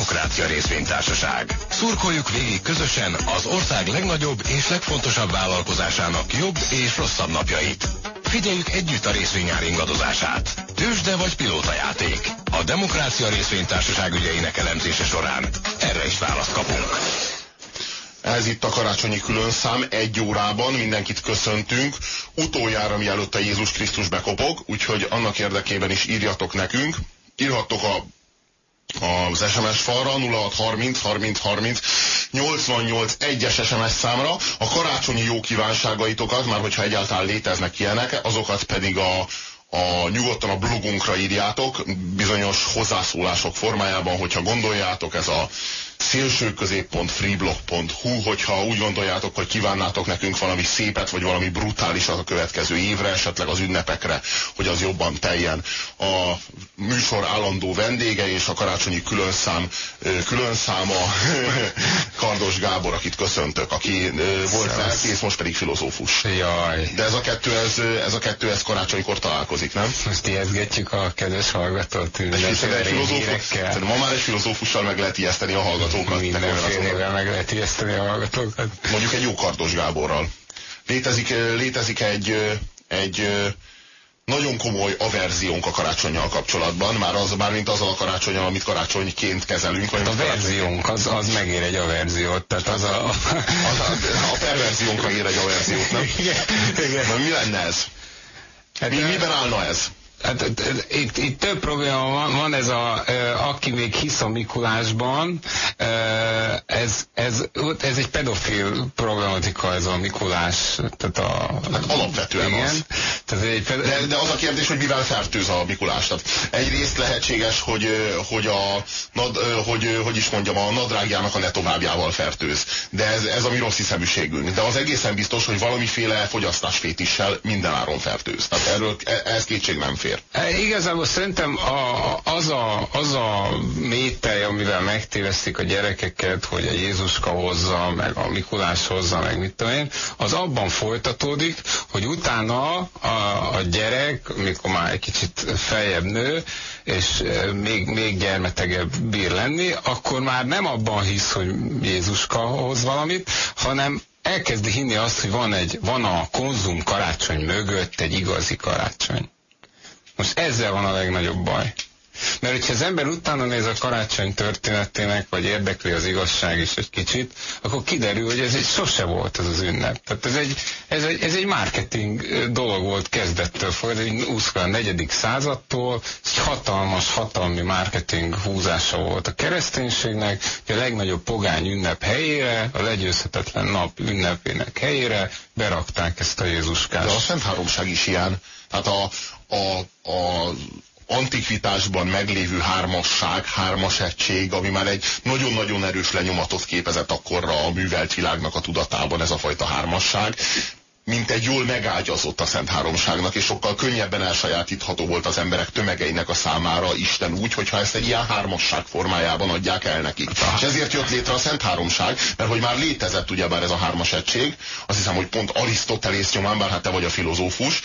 Demokrácia Részvénytársaság. Szurkoljuk végig közösen az ország legnagyobb és legfontosabb vállalkozásának jobb és rosszabb napjait. Figyeljük együtt a részvényár ingadozását. Tősde vagy pilótajáték. A Demokrácia Részvénytársaság ügyeinek elemzése során erre is választ kapunk. Ez itt a karácsonyi különszám, egy órában mindenkit köszöntünk, utoljára mielőtt a Jézus Krisztus bekopog, úgyhogy annak érdekében is írjatok nekünk, írhattok a az SMS falra 0630 30 30 88 1-es SMS számra. A karácsonyi jó kívánságaitokat, már hogyha egyáltalán léteznek ilyenek, azokat pedig a, a, nyugodtan a blogunkra írjátok, bizonyos hozzászólások formájában, hogyha gondoljátok, ez a szélsőközép.freeblog.hu, hogyha úgy gondoljátok, hogy kívánnátok nekünk valami szépet, vagy valami brutálisat a következő évre, esetleg az ünnepekre, hogy az jobban teljen. A műsor állandó vendége és a karácsonyi különszám, különszáma Kardos Gábor, akit köszöntök, aki volt lelkész, most pedig filozófus. Jaj. De ez a kettő, ez, ez a kettő, ez karácsonykor találkozik, nem? Most ijesztgetjük a kedves hallgatót. Ma már egy filozófussal meg lehet ijeszteni a hallgatót hallgatókat. Mindenfélevel meg lehet ijeszteni a hallgatókat. Mondjuk egy jó Kardos Gáborral. Létezik, létezik egy, egy nagyon komoly averziónk a karácsonyjal kapcsolatban, már az, már mint az a karácsony, amit karácsonyként kezelünk. Vagy a verziónk, az, az megér egy averziót, tehát az a... a, a, a perverziónkra ér egy averziót, nem? Igen, igen. Na, mi lenne ez? Hát, mi, miben állna ez? Hát, itt, itt több probléma van, van ez a, aki még hisz a Mikulásban, ez, ez, ez egy pedofil problematika, ez a Mikulás. Tehát a, hát alapvetően igen, az. Tehát egy de, de az a kérdés, hogy mivel fertőz a Mikulás. Tehát egyrészt lehetséges, hogy, hogy, a, nad, hogy, hogy is mondjam, a nadrágjának a ne továbbjával fertőz. De ez, ez a mi rossz hiszeműségünk. De az egészen biztos, hogy valamiféle fogyasztásfétissel mindenáron fertőz. Tehát erről e, ez kétség nem fér fér. E, igazából szerintem a, az, a, az a métej, amivel megtévesztik a gyerekeket, hogy a Jézuska hozza, meg a Mikulás hozza, meg mit tudom én, az abban folytatódik, hogy utána a, a gyerek, mikor már egy kicsit feljebb nő, és e, még, még gyermetegebb bír lenni, akkor már nem abban hisz, hogy Jézuska hoz valamit, hanem elkezdi hinni azt, hogy van, egy, van a konzum karácsony mögött egy igazi karácsony. Most ezzel van a legnagyobb baj. Mert hogyha az ember utána néz a karácsony történetének, vagy érdekli az igazság is egy kicsit, akkor kiderül, hogy ez egy sose volt ez az ünnep. Tehát ez egy, ez egy, ez egy marketing dolog volt kezdettől fog, ez egy a negyedik századtól, ez egy hatalmas, hatalmi marketing húzása volt a kereszténységnek, hogy a legnagyobb pogány ünnep helyére, a legyőzhetetlen nap ünnepének helyére berakták ezt a Jézuskát. De a Szent Háromság is ilyen. Tehát a, a, a antikvitásban meglévő hármasság, hármas egység, ami már egy nagyon-nagyon erős lenyomatot képezett akkorra a művelt világnak a tudatában ez a fajta hármasság mint egy jól megágyazott a Szent Háromságnak, és sokkal könnyebben elsajátítható volt az emberek tömegeinek a számára Isten úgy, hogyha ezt egy ilyen hármasság formájában adják el nekik. És ezért jött létre a Szent Háromság, mert hogy már létezett ugyebár ez a hármas egység, azt hiszem, hogy pont Arisztotelész nyomán, bár hát te vagy a filozófus,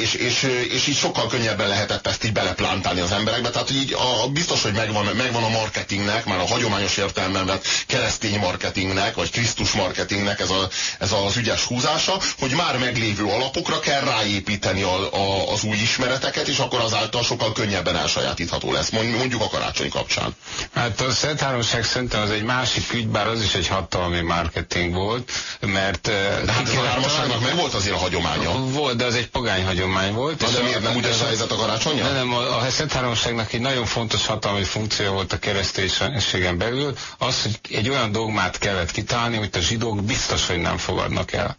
és, és, és így sokkal könnyebben lehetett ezt így beleplántálni az emberekbe, tehát hogy így a, biztos, hogy megvan, megvan a marketingnek, már a hagyományos értelemben vett keresztény marketingnek, vagy Krisztus marketingnek ez, a, ez az ügyes húzása, hogy már meglévő alapokra kell ráépíteni a, a, az új ismereteket, és akkor azáltal sokkal könnyebben elsajátítható lesz, mondjuk a karácsony kapcsán. Hát a Szent Háromság szerintem az egy másik ügy, bár az is egy hatalmi marketing volt, mert... De hát a hármasságnak meg volt azért a hagyománya. Volt, de az egy pogány hagyomány volt. Na, de miért nem úgy a helyzet a karácsonya? Nem, nem, a, a Szent Háromságnak egy nagyon fontos hatalmi funkció volt a kereszténységen belül, az, hogy egy olyan dogmát kellett kitalálni, hogy a zsidók biztos, hogy nem fogadnak el.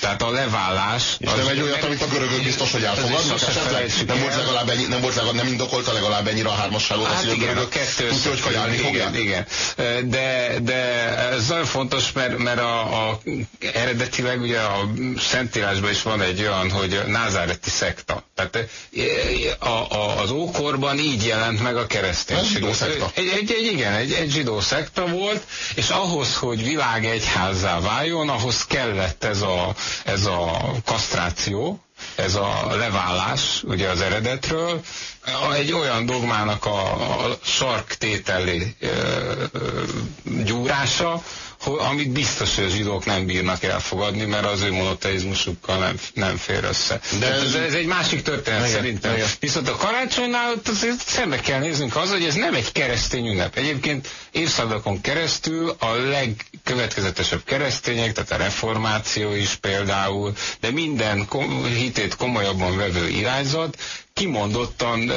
Tehát a levállás... És nem egy olyat, amit a görögök biztos, hogy elfogadnak? Nem volt legalább ennyi, nem volt legalább, nem indokolta legalább ennyire a hármasságot, hát hogy igen, a kettő tudja, hogy kajálni igen, igen, de, de ez nagyon fontos, mert, mert a, a, eredetileg ugye a Szentírásban is van egy olyan, hogy názáreti szekta. Tehát a, a, az ókorban így jelent meg a kereszténység. Zsidó szekta. Egy, egy, egy, igen, egy, egy zsidó szekta volt, és ahhoz, hogy világ egyházzá váljon, ahhoz kellett ez a, ez a kasztráció, ez a levállás ugye az eredetről, egy olyan dogmának a, a sarktételi gyúrása, amit biztos, hogy a zsidók nem bírnak elfogadni, mert az ő monoteizmusukkal nem, nem fér össze. De ez, ez egy másik történet igen, szerintem. Igen. Viszont a karácsonynál azért szembe kell néznünk az, hogy ez nem egy keresztény ünnep. Egyébként évszázadokon keresztül a legkövetkezetesebb keresztények, tehát a reformáció is például, de minden kom hitét komolyabban vevő irányzat kimondottan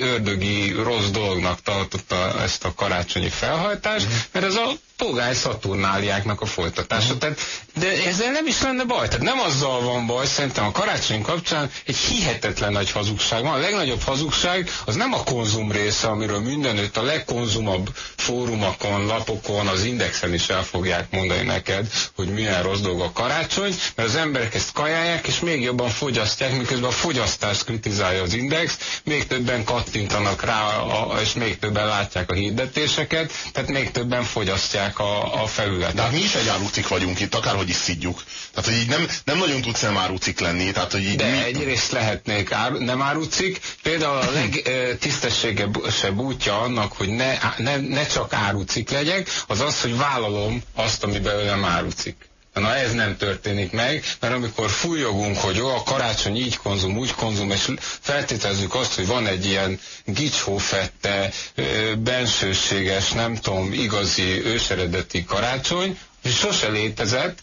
ördögi rossz dolognak tartotta ezt a karácsonyi felhajtást, mm. mert ez a pogány szaturnáliáknak a folytatása. Mm. Tehát, de ezzel nem is lenne baj. Tehát nem azzal van baj, szerintem a karácsony kapcsán egy hihetetlen nagy hazugság van. A legnagyobb hazugság az nem a konzum része, amiről mindenütt a legkonzumabb fórumokon, lapokon, az indexen is el fogják mondani neked, hogy milyen rossz dolog a karácsony, mert az emberek ezt kajálják, és még jobban fogyasztják, miközben a fogyasztást kritizálja az index, még többen kattintanak rá, a, és még többen látják a hirdetéseket, tehát még többen fogyasztják a, a felületet. De hát mi is egy árucik vagyunk itt, akárhogy is szidjuk. Tehát, hogy így nem, nem nagyon tudsz nem árucik lenni. Tehát, hogy így De mi... egyrészt lehetnék ár, nem árucik. Például a legtisztességesebb útja annak, hogy ne, ne, ne csak árucik legyek, az az, hogy vállalom azt, ami belőlem árucik. Na ez nem történik meg, mert amikor fújogunk, hogy jó, a karácsony így konzum, úgy konzum, és feltételezzük azt, hogy van egy ilyen gicsófette, bensőséges, nem tudom, igazi, őseredeti karácsony, és sose létezett,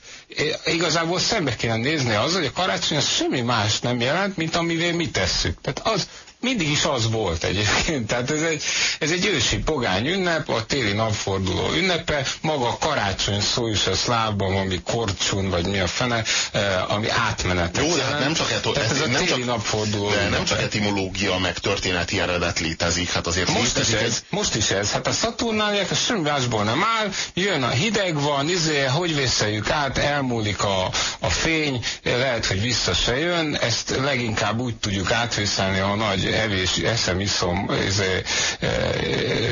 igazából szembe kéne nézni az, hogy a karácsony az semmi más nem jelent, mint amivel mi tesszük. Tehát az, mindig is az volt egyébként. Tehát ez egy, ez egy ősi pogány ünnep, a téli napforduló ünnepe, maga a karácsony szó is a szlávban, ami korcsun, vagy mi a fene, eh, ami átmenet. Jó, de hát nem csak, eto, ez, ez a nem csak, napforduló de nem csak etimológia, meg történeti eredet létezik, hát azért most is ez, ez. Most is ez. Hát a Szaturnáliák, a semmi másból nem áll, jön a hideg van, izé, hogy vészeljük át, elmúlik a, a fény, lehet, hogy vissza se jön, ezt leginkább úgy tudjuk átvészelni a nagy evés, eszem, iszom, ez,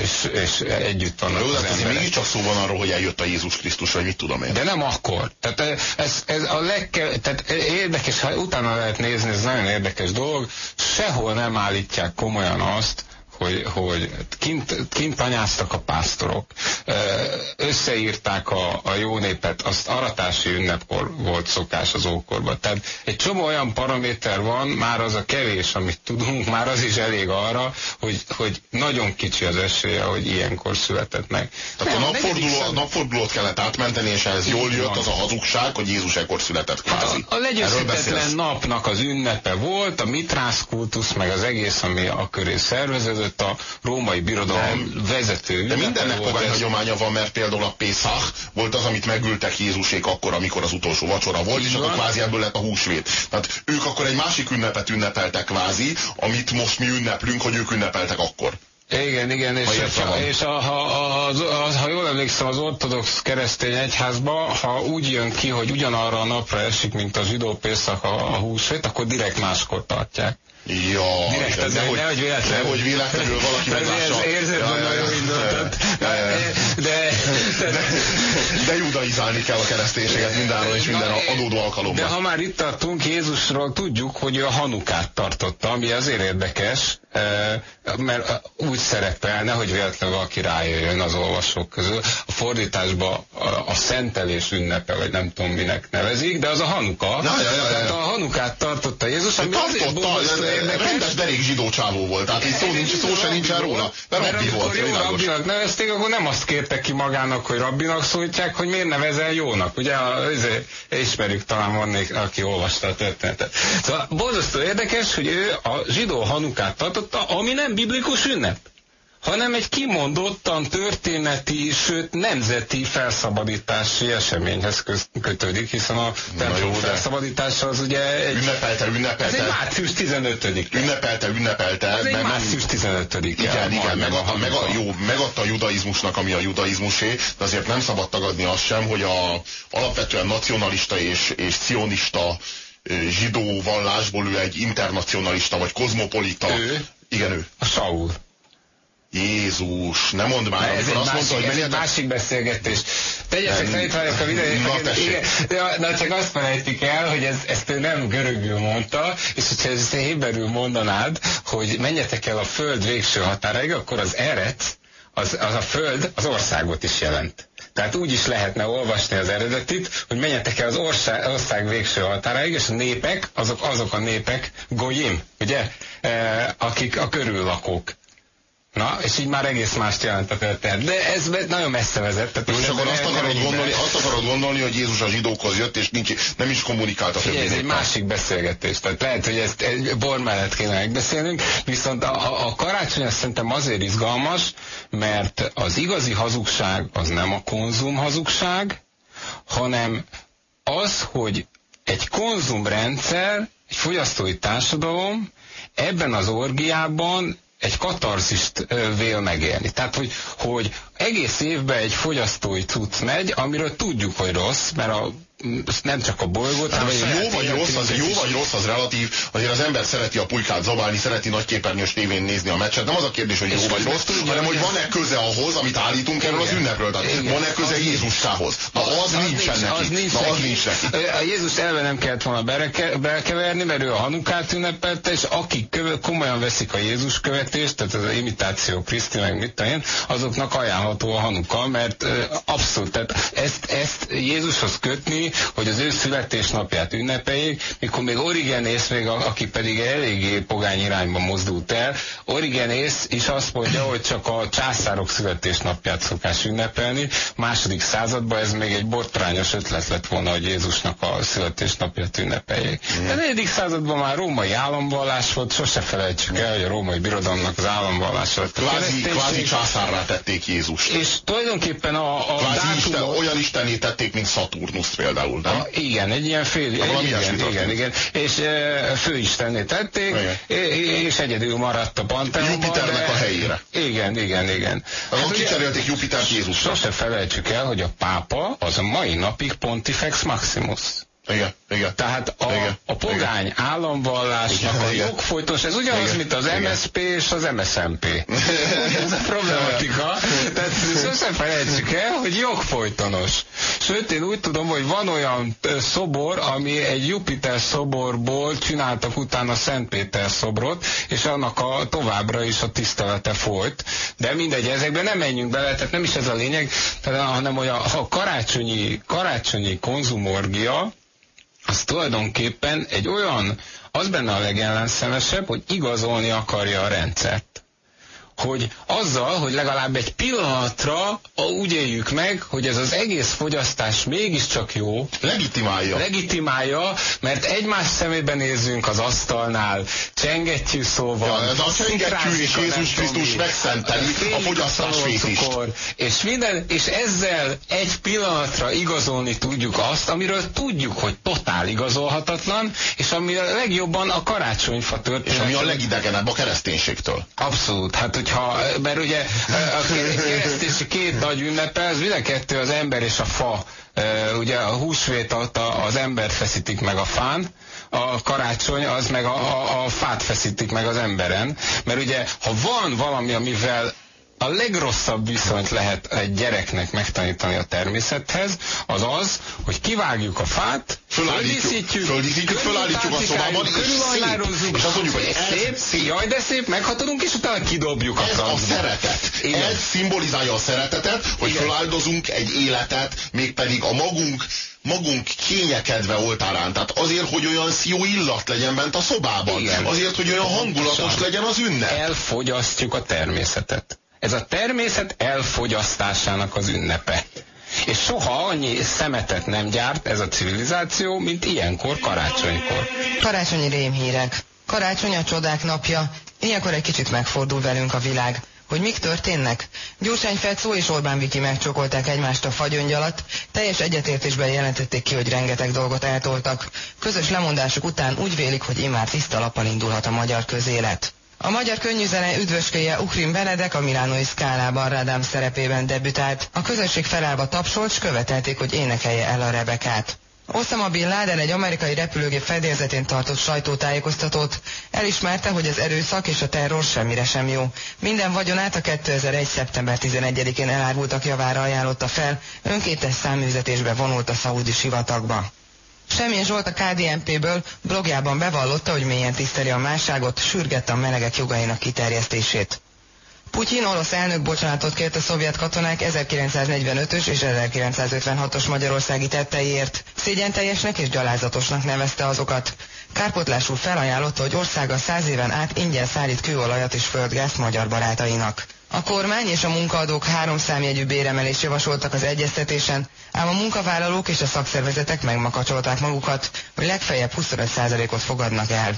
és, és együtt vannak Jó, az hát azért mégiscsak szó van arról, hogy eljött a Jézus Krisztus, vagy mit tudom én. De nem akkor. Tehát ez, ez a legke, tehát érdekes, ha utána lehet nézni, ez nagyon érdekes dolog, sehol nem állítják komolyan azt, hogy, hogy kint, kint anyáztak a pásztorok, összeírták a, a jó népet, azt aratási ünnepkor volt szokás az ókorban. Tehát egy csomó olyan paraméter van, már az a kevés, amit tudunk, már az is elég arra, hogy, hogy nagyon kicsi az esélye, hogy ilyenkor született meg. Tehát Nem, a napforduló, a napfordulót kellett átmenteni, és ez jól jött van. az a hazugság, hogy Jézus ekkor született kvázi. Hát a, a legyőzhetetlen napnak az ünnepe volt, a mitrász kultusz, meg az egész, ami a köré szerveződött, között a római birodalom nem. vezető. De mindennek pogány hagyománya van, mert például a Pészach volt az, amit megültek Jézusék akkor, amikor az utolsó vacsora volt, Így és van. akkor kvázi ebből lett a húsvét. Tehát ők akkor egy másik ünnepet ünnepeltek kvázi, amit most mi ünneplünk, hogy ők ünnepeltek akkor. Igen, igen, és, ha, és a, ha, a, a, ha jól emlékszem, az ortodox keresztény egyházba, ha úgy jön ki, hogy ugyanarra a napra esik, mint a zsidó Pészak a, a húsvét, akkor direkt máskor tartják. Ja, Direkt, de nehogy, nehogy véletlenül. Nehogy véletlenül valaki meglássa. Érzed, hogy nagyon indultad. De, de, de, de judaizálni kell a kereszténységet mindenről és minden adódó alkalommal. De ha már itt tartunk, Jézusról tudjuk, hogy a hanukát tartotta, ami azért érdekes, mert úgy szerepel, nehogy véletlenül valaki rájöjjön az olvasók közül. A fordításban a, szentelés ünnepe, vagy nem tudom minek nevezik, de az a hanuka. Ja, ja, ja, ja. Tehát a hanukát tartotta Jézus, ami tartotta, érdekes. Rendes derék zsidó csávó volt, tehát itt szó, nincs, szó se nincsen róla. De rabbi volt, jó rabbinak nevezték, akkor nem azt kértek ki magának, hogy rabbinak szólítják, hogy miért nevezel jónak. Ugye azért ismerjük talán van aki olvasta a történetet. Szóval borzasztó érdekes, hogy ő a zsidó hanukát tartotta, ami nem biblikus ünnep hanem egy kimondottan történeti, sőt nemzeti felszabadítási eseményhez kötődik, hiszen a templom felszabadítása az ugye egy... Ünnepelte, ünnepelte. Ez egy március 15 -e. Ünnepelte, ünnepelte. Ez egy március 15 -e. Igen, igen, megadta, meg a, jó, megadta a judaizmusnak, ami a judaizmusé, de azért nem szabad tagadni azt sem, hogy a alapvetően nacionalista és, és cionista zsidó vallásból ő egy internacionalista vagy kozmopolita. Ő? Igen, ő. A Saul. Jézus, ne mondd már, ez egy, másik, mondta, hogy egy másik beszélgetés. Tegyetek tanítványok a. Igen, de, de csak azt felejtik el, hogy ez, ezt ő nem görögül mondta, és hogyha ezt héberül mondanád, hogy menjetek el a föld végső határaig, akkor az eret, az, az a föld az országot is jelent. Tehát úgy is lehetne olvasni az eredetit, hogy menjetek el az ország, ország végső határáig, és a népek, azok, azok a népek, goyim, ugye, e, akik a körüllakók. Na, és így már egész mást jelent a történet. De ez nagyon messze vezet. Tehát és akkor azt akarod, gondolni, azt akarod gondolni, hogy Jézus a zsidókhoz jött, és nincs, nem is kommunikált a többi Ez egy másik beszélgetés. Tehát lehet, hogy ezt egy bor mellett kéne megbeszélnünk, viszont a, a, a karácsony azt szerintem azért izgalmas, mert az igazi hazugság az nem a konzum hazugság, hanem az, hogy egy konzumrendszer, egy fogyasztói társadalom ebben az orgiában egy katarzist vél megélni. Tehát, hogy, hogy egész évben egy fogyasztói cucc megy, amiről tudjuk, hogy rossz, mert a nem csak a bolygót, hát, hanem jó vagy rossz, az, jó vagy rossz, az relatív, azért az ember szereti a pulykát zabálni, szereti nagy képernyős tévén nézni a meccset. Nem az a kérdés, hogy jó vagy rossz, tudja, hanem hogy van-e köze ahhoz, amit állítunk erről az ünnepről. Tehát van-e köze Jézussához? Na az, az nincsen neki. Az nincs, Na, az nincs neki. A Jézus elve nem kellett volna belkeverni, mert ő a Hanukát ünnepelte, és akik komolyan veszik a Jézus követést, tehát az imitáció Kriszti, meg mit én, azoknak ajánlható a Hanuka, mert abszolút, tehát ezt, ezt Jézushoz kötni, hogy az ő születésnapját ünnepeljék, mikor még Origenész, még a, aki pedig eléggé pogány irányba mozdult el, Origenész is azt mondja, hogy csak a császárok születésnapját szokás ünnepelni. Második században ez még egy botrányos ötlet lett volna, hogy Jézusnak a születésnapját ünnepeljék. De negyedik században már római államvallás volt, sose felejtsük el, hogy a római birodalomnak az államvallása lett. Kvázi, kvázi császárra tették Jézust. És tulajdonképpen a, a kvázi dátumot... isten, olyan istené tették, mint Szaturnusz például például, nem? A, igen, egy ilyen fél, egy, igen, igen, igen, igen, és e, főistenné tették, igen. és egyedül maradt a Panteonban. Jupiternek de, a helyére. Igen, igen, igen. Hát, kicserélték Jupitert Jézusra. Sose felejtsük el, hogy a pápa az a mai napig Pontifex Maximus. Igen, igen. Tehát a, igen, a pogány igen. államvallásnak igen, a jogfolytos, ez ugyanaz, igen, mint az igen. MSP és az MSMP. ez a problematika. Tehát sosem felejtsük el, hogy jogfolytonos. Sőt, én úgy tudom, hogy van olyan szobor, ami egy Jupiter szoborból csináltak utána Szent Péter szobrot, és annak a továbbra is a tisztelete folyt. De mindegy, ezekben nem menjünk bele, tehát nem is ez a lényeg, hanem hogy a, a karácsonyi, karácsonyi konzumorgia, az tulajdonképpen egy olyan, az benne a legellenszenvesebb, hogy igazolni akarja a rendszert hogy azzal, hogy legalább egy pillanatra úgy éljük meg, hogy ez az egész fogyasztás mégiscsak jó. Legitimálja. Legitimálja, mert egymás szemében nézzünk az asztalnál, csengetjű szóval. Ja, ez a csengettyű és Jézus Krisztus megszenteli a fogyasztás és minden, és ezzel egy pillanatra igazolni tudjuk azt, amiről tudjuk, hogy totál igazolhatatlan, és ami a legjobban a karácsonyfa történet. És ami a legidegenebb a kereszténységtől. Abszolút. Hát, hogyha, mert ugye a keresztési két nagy ünnepe, az mind a kettő az ember és a fa. Ugye a húsvét az ember feszítik meg a fán, a karácsony az meg a, a, a fát feszítik meg az emberen. Mert ugye, ha van valami, amivel a legrosszabb viszonyt lehet egy gyereknek megtanítani a természethez, az az, hogy kivágjuk a fát, földíszítjük, földíszítjük, fölállítjuk a szobában, és szép. És azt mondjuk, hogy ez szép, szép, jaj, de szép, meghatodunk, és utána kidobjuk a Ez a szeretet. Igen. Ez szimbolizálja a szeretetet, hogy Igen. föláldozunk egy életet, mégpedig a magunk magunk kényekedve oltárán. Tehát azért, hogy olyan jó illat legyen bent a szobában. Igen. Azért, hogy olyan hangulatos legyen az ünnep. Elfogyasztjuk a természetet. Ez a természet elfogyasztásának az ünnepe. És soha annyi szemetet nem gyárt ez a civilizáció, mint ilyenkor karácsonykor. Karácsonyi rémhírek. Karácsony a csodák napja. Ilyenkor egy kicsit megfordul velünk a világ. Hogy mik történnek? Gyurcsány Fecó és Orbán Viki megcsokolták egymást a fagyöngy alatt, teljes egyetértésben jelentették ki, hogy rengeteg dolgot eltoltak. Közös lemondásuk után úgy vélik, hogy immár tiszta lappal indulhat a magyar közélet. A magyar könnyűzene üdvöskéje Ukrin Benedek a Milánói Szkálában Rádám szerepében debütált. A közösség felállva tapsolt, s követelték, hogy énekelje el a Rebekát. Osama Bin Laden egy amerikai repülőgép fedélzetén tartott sajtótájékoztatót. Elismerte, hogy az erőszak és a terror semmire sem jó. Minden vagyonát a 2001. szeptember 11-én elárultak javára ajánlotta fel, önkéntes száműzetésbe vonult a szaudi sivatagba. Semmilyen Zsolt a KDNP-ből blogjában bevallotta, hogy mélyen tiszteli a másságot, sürgette a melegek jogainak kiterjesztését. Putyin orosz elnök bocsánatot kért a szovjet katonák 1945-ös és 1956-os magyarországi tetteiért. Szégyen teljesnek és gyalázatosnak nevezte azokat. Kárpotlásul felajánlotta, hogy országa száz éven át ingyen szállít kőolajat és földgázt magyar barátainak. A kormány és a munkaadók három számjegyű béremelést javasoltak az egyeztetésen, ám a munkavállalók és a szakszervezetek megmakacsolták magukat, hogy legfeljebb 25%-ot fogadnak el.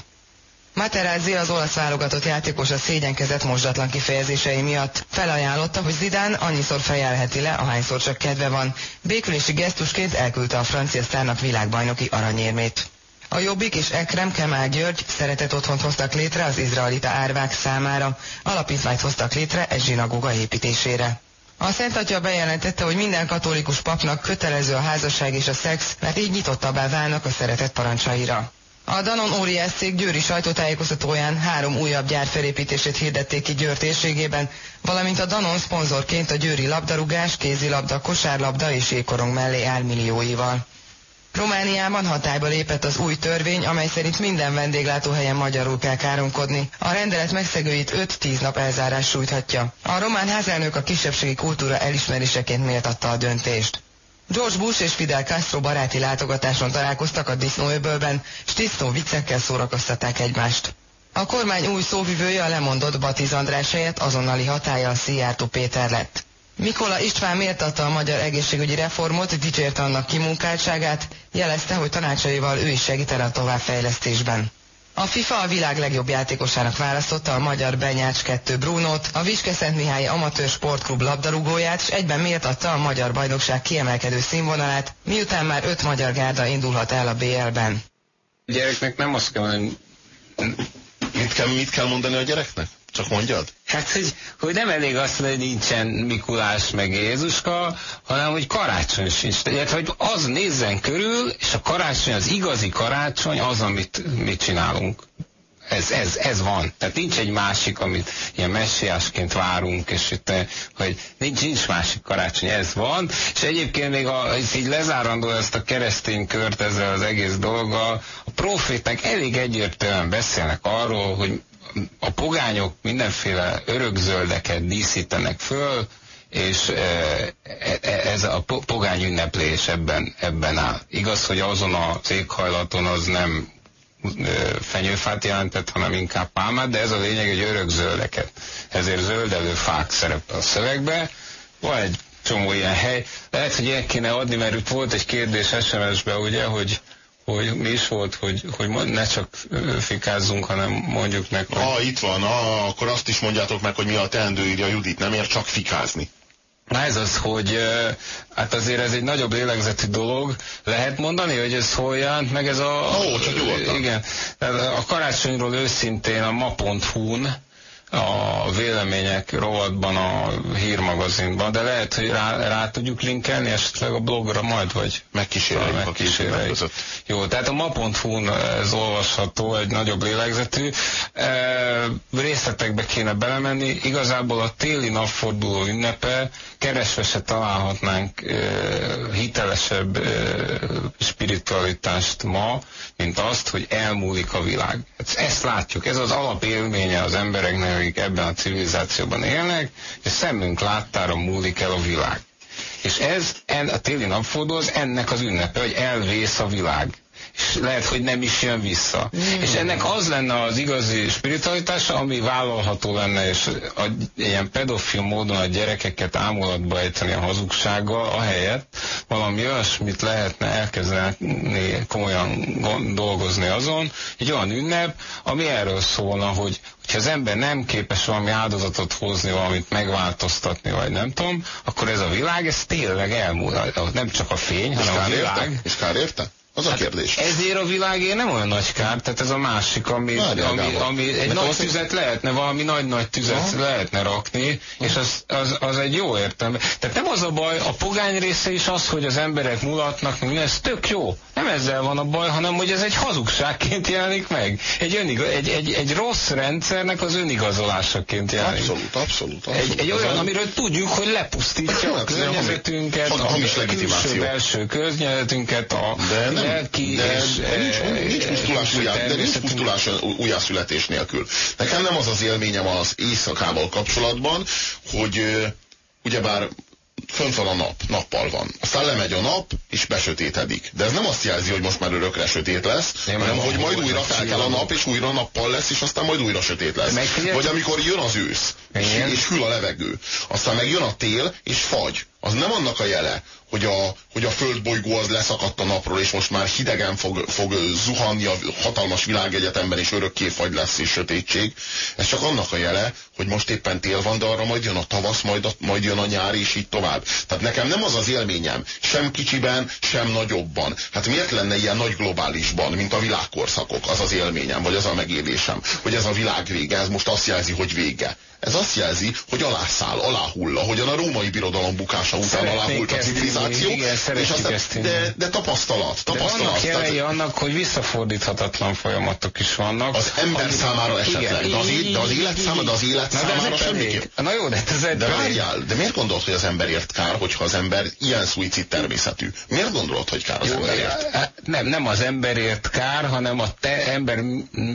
Materazzi az olasz válogatott játékos a szégyenkezett mosdatlan kifejezései miatt felajánlotta, hogy Zidán annyiszor fejelheti le, ahányszor csak kedve van. Békülési gesztusként elküldte a francia sztárnak világbajnoki aranyérmét. A Jobbik és Ekrem Kemal György szeretett otthont hoztak létre az izraelita árvák számára, alapítványt hoztak létre egy zsinagóga építésére. A Szent Atya bejelentette, hogy minden katolikus papnak kötelező a házasság és a szex, mert így nyitottabbá válnak a szeretet parancsaira. A Danon óriás cég Győri sajtótájékoztatóján három újabb gyár felépítését hirdették ki Győr térségében, valamint a Danon szponzorként a Győri labdarúgás, kézilabda, kosárlabda és ékorong mellé millióival. Romániában hatályba lépett az új törvény, amely szerint minden vendéglátóhelyen magyarul kell káromkodni. A rendelet megszegőit 5-10 nap elzárás sújthatja. A román házelnök a kisebbségi kultúra elismeréseként méltatta a döntést. George Bush és Fidel Castro baráti látogatáson találkoztak a disznóöbölben, s tisztó viccekkel szórakoztatták egymást. A kormány új szóvivője a lemondott Batiz András helyett azonnali hatája Szijjártó Péter lett. Mikola István méltatta a magyar egészségügyi reformot, dicsérte annak kimunkáltságát, jelezte, hogy tanácsaival ő is segítene a továbbfejlesztésben. A FIFA a világ legjobb játékosának választotta a magyar Benyács 2 Brunót, a Viske Szent Mihály Amatőr Sportklub labdarúgóját, és egyben méltatta a magyar bajnokság kiemelkedő színvonalát, miután már öt magyar gárda indulhat el a BL-ben. A gyereknek nem azt kell mondani, Mit kell, mit kell mondani a gyereknek? Csak mondjad? Hát, hogy, hogy nem elég azt mondani, hogy nincsen Mikulás meg Jézuska, hanem hogy karácsony sincs. Tehát, hogy az nézzen körül, és a karácsony, az igazi karácsony az, amit mit csinálunk. Ez, ez, ez van. Tehát nincs egy másik, amit ilyen messiásként várunk, és itt, hogy nincs, nincs másik karácsony, ez van. És egyébként még a, így lezárandó ezt a keresztény kört ezzel az egész dolga, a proféták elég egyértelműen beszélnek arról, hogy a pogányok mindenféle örökzöldeket díszítenek föl, és ez a pogány ünneplés ebben, ebben áll. Igaz, hogy azon az éghajlaton az nem fenyőfát jelentett, hanem inkább pálmát, de ez a lényeg, hogy örökzöldeket. Ezért zöldelő fák szerepel a szövegbe. Van egy csomó ilyen hely. Lehet, hogy ilyen kéne adni, mert itt volt egy kérdés SMS-be, ugye, hogy hogy mi is volt, hogy, hogy ne csak fikázzunk, hanem mondjuk meg, hogy... Ha itt van, ha, akkor azt is mondjátok meg, hogy mi a teendő, írja Judit, nem ér csak fikázni. Na ez az, hogy hát azért ez egy nagyobb lélegzetű dolog. Lehet mondani, hogy ez hol jelent meg ez a... Ó, csak nyugodtan. Igen. A karácsonyról őszintén a ma.hu-n a vélemények rovatban a hírmagazinban, de lehet, hogy rá, rá tudjuk linkelni esetleg a blogra majd, vagy megkíséreljük. megkíséreljük. Jó, tehát a ma.hu-n ez olvasható, egy nagyobb lélegzetű. E, részletekbe kéne belemenni. Igazából a téli napforduló ünnepe keresve se találhatnánk e, hitelesebb e, spiritualitást ma, mint azt, hogy elmúlik a világ. Ezt látjuk, ez az alapélménye az embereknek, akik ebben a civilizációban élnek, és szemünk láttára múlik el a világ. És ez, a téli napforduló az ennek az ünnepe, hogy elvész a világ és lehet, hogy nem is jön vissza. Mm. És ennek az lenne az igazi spiritualitása, ami vállalható lenne, és a, ilyen pedofil módon a gyerekeket ámulatba ejteni a hazugsággal, ahelyett valami olyasmit lehetne elkezdeni komolyan dolgozni azon, egy olyan ünnep, ami erről szólna, hogy hogyha az ember nem képes valami áldozatot hozni, valamit megváltoztatni, vagy nem tudom, akkor ez a világ, ez tényleg elmúl. Nem csak a fény, hanem a világ. Érte? És kár érte? Az a hát kérdés. Ezért a világé nem olyan nagy kár, tehát ez a másik, ami, Várjál, ami, Gábor. ami egy Mert nagy az- tüzet lehetne, valami nagy-nagy tüzet Aha. lehetne rakni, és az, az, az egy jó értelme. Tehát nem az a baj, a pogány része is az, hogy az emberek mulatnak, minden, ez tök jó. Nem ezzel van a baj, hanem hogy ez egy hazugságként jelenik meg. Egy, öniga, egy, egy, egy rossz rendszernek az önigazolásaként jelenik. Abszolút, abszolút. abszolút. Egy, egy Az olyan, a- amiről tudjuk, hogy lepusztítja a Hát, ez ilyen környezetünket, hamis- a hamis külső legitimáció. belső környezetünket, a De nem, lelki de, és de nincs, eh, nincs pusztulás, eh, újjá, de nincs pusztulás újjászületés nélkül. Nekem nem az az élményem az éjszakával kapcsolatban, hogy ugyebár fönt van a nap, nappal van. Aztán lemegy a nap, és besötétedik. De ez nem azt jelzi, hogy most már örökre sötét lesz, Nem, hanem nem, hogy majd újra fel kell a nap, és újra nappal lesz, és aztán majd újra sötét lesz. Megfigyelted? Vagy amikor jön az ősz, és, és hűl a levegő. Aztán meg jön a tél, és fagy. Az nem annak a jele, hogy a, hogy a földbolygó az leszakadt a napról, és most már hidegen fog, fog zuhanni a hatalmas világegyetemben, és örökké fagy lesz és sötétség. Ez csak annak a jele, hogy most éppen tél van, de arra majd jön a tavasz, majd, a, majd jön a nyár, és így tovább. Tehát nekem nem az az élményem, sem kicsiben, sem nagyobban. Hát miért lenne ilyen nagy globálisban, mint a világkorszakok? Az az élményem, vagy az a megélésem, hogy ez a világ vége, ez most azt jelzi, hogy vége. Ez azt jelzi, hogy alászáll, aláhull, ahogyan a római birodalom bukása után Szeretnénk aláhult a civilizáció. igen, szeretjük aztán- ezt de, de tapasztalat, De tapasztalat. vannak jelei Tehát annak, hogy visszafordíthatatlan folyamatok is vannak. az ember Ami- számára esetleg, de az, é- de az élet számára, de az élet Na, de számára semmiképp. Na jó, de ez egy De várjál, de miért gondolod, hogy az emberért kár, hogyha az ember ilyen szuicid természetű? Miért gondolod, hogy kár az Jó, emberért? hát nem, nem az emberért kár, hanem a te, ember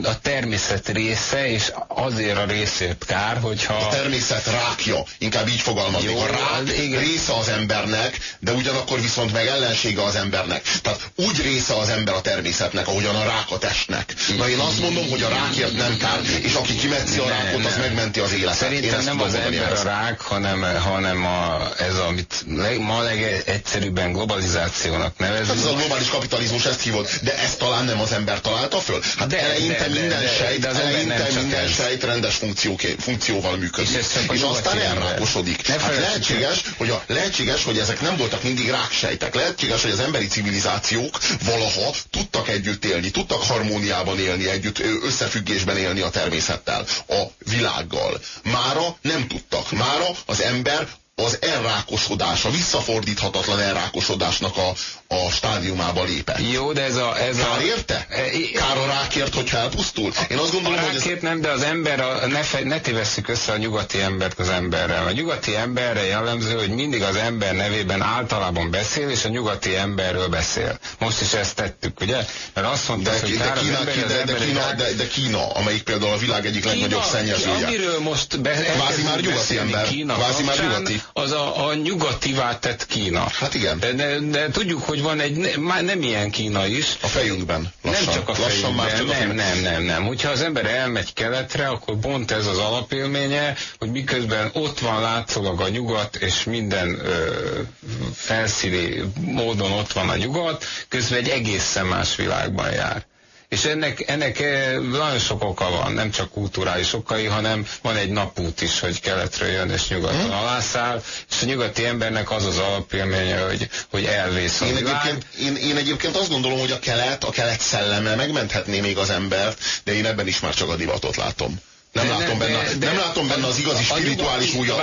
a természet része, és azért a részért kár, hogyha... A természet rákja, inkább így fogalmaznék. Jó, a rák igen. része az embernek, de ugyanakkor viszont meg ellensége az embernek. Tehát úgy része az ember a természetnek, ahogyan a rák a testnek. Na én azt mondom, hogy a rákért nem kár, és aki kimetszi a rákot, az megmenti az életet. Szerintem nem az ember a rák, hanem, hanem a, ez, amit leg, ma legegyszerűbben globalizációnak Hát ez a nevezünk. globális kapitalizmus ezt hívod, de ezt talán nem az ember találta föl? Hát De, eleinte de, de, minden de, sejt, de az eleinte minden sejt rendes funkcióké, funkcióval működik. És és aztán elrákosodik. Hát lehetséges, hogy a, lehetséges, hogy ezek nem voltak mindig ráksejtek. Lehetséges, hogy az emberi civilizációk valaha tudtak együtt élni, tudtak harmóniában élni, együtt összefüggésben élni a természettel, a világgal. Mára nem tudtak. Mára az ember az elrákosodás, a visszafordíthatatlan elrákosodásnak a, a stádiumába lépett. Jó, de ez a... Ez a Kár érte? E, Kár a rákért, hogyha elpusztul? Én azt A gondolom, hogy ez... rákért nem, de az ember, a, ne, fej, ne tévesszük össze a nyugati embert az emberrel. A nyugati emberre jellemző, hogy mindig az ember nevében általában beszél, és a nyugati emberről beszél. Most is ezt tettük, ugye? Mert azt mondta, hogy de, kár az Kína, ember, de, az de, Kína, rák- de, de Kína, amelyik például a világ egyik legnagyobb szennyezője. Amiről most be, Kvázi már nyugati ember. Kína Kvázi már nyugati. Az a, a nyugativá tett Kína. Hát igen. De, de, de tudjuk, hogy van egy, ne, már nem ilyen Kína is. A fejünkben. Lassan, nem csak a lassan már fejünkben, a nem, nem, nem, nem. Hogyha az ember elmegy keletre, akkor pont ez az alapélménye, hogy miközben ott van látszólag a nyugat, és minden ö, felszíni módon ott van a nyugat, közben egy egészen más világban jár. És ennek, ennek eh, nagyon sok oka van, nem csak kulturális okai, hanem van egy napút is, hogy keletről jön és nyugaton Hmm. alászáll, és a nyugati embernek az az alapélménye, hogy, hogy elvész a Én világ. egyébként, én, én egyébként azt gondolom, hogy a kelet, a kelet szelleme megmenthetné még az embert, de én ebben is már csak a divatot látom. Nem, De látom, nem, benne, de- de- nem látom benne az igazi spirituális újra,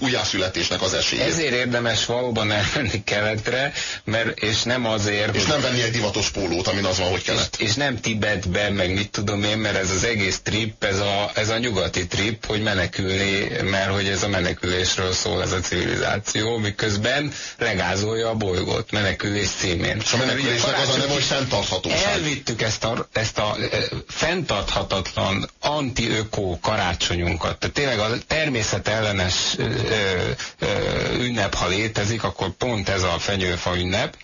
újjászületésnek az esélyét. Ezért érdemes valóban elmenni keletre, mert, és nem azért, És nem venni egy divatos pólót, amin az van, hogy kelet. és nem Tibetben, meg mit tudom én, mert ez az egész trip, ez a, ez a nyugati trip, hogy menekülni, mert hogy ez a menekülésről szól ez a civilizáció, miközben legázolja a bolygót menekülés címén. És a menekülésnek az a neve, hogy fenntarthatóság. Elvittük ezt a, ezt a e, fenntarthatatlan anti-ökó karácsonyunkat. Tehát tényleg a természetellenes ünnep, ha létezik, akkor pont ez a fenyőfa ünnep.